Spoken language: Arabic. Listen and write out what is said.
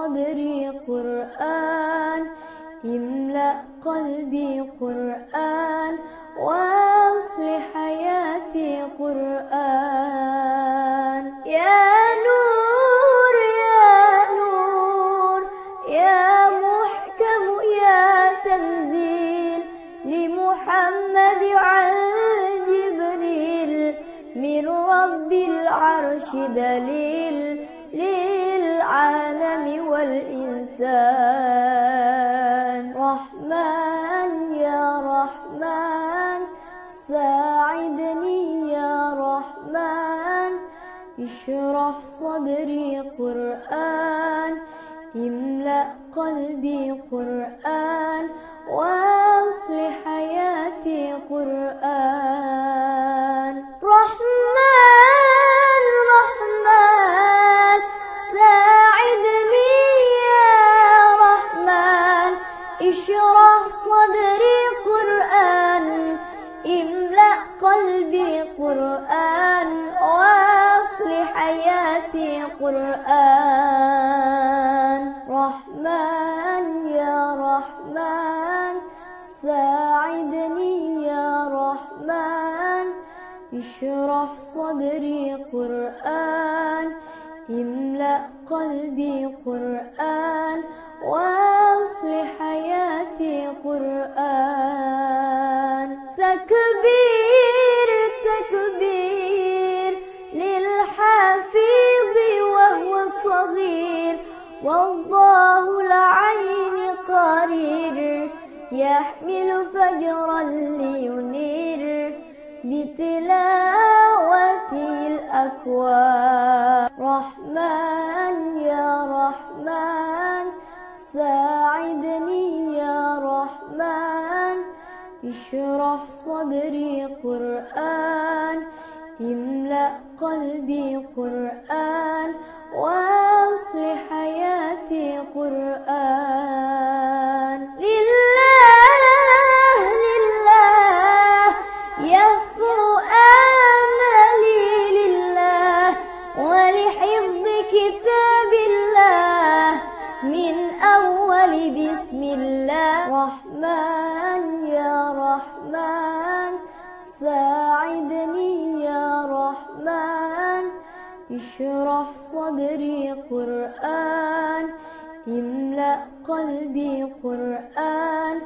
صدري قرآن املأ قلبي قرآن واصل حياتي قرآن. يا نور يا نور يا محكم يا تنزيل لمحمد عن جبريل من رب العرش دليل. للعالم والإنسان. رحمن يا رحمن ساعدني يا رحمن. اشرح صدري قرآن املأ قلبي قرآن. حياتي قرآن رحمن يا رحمن ساعدني يا رحمن. اشرح صدري قرآن املأ قلبي قرآن واصلح حياتي قرآن. تكبير يحمل فجرا لينير بتلاوته الأكوان. رحمن يا رحمن ساعدني يا رحمن. اشرح صدري قرآن املأ قلبي قرآن. واصلح حياتي قرآن. كتاب الله من أول بسم الله. رحمن يا رحمن ساعدني يا رحمن. اشرح صدري قرآن املأ قلبي قرآن.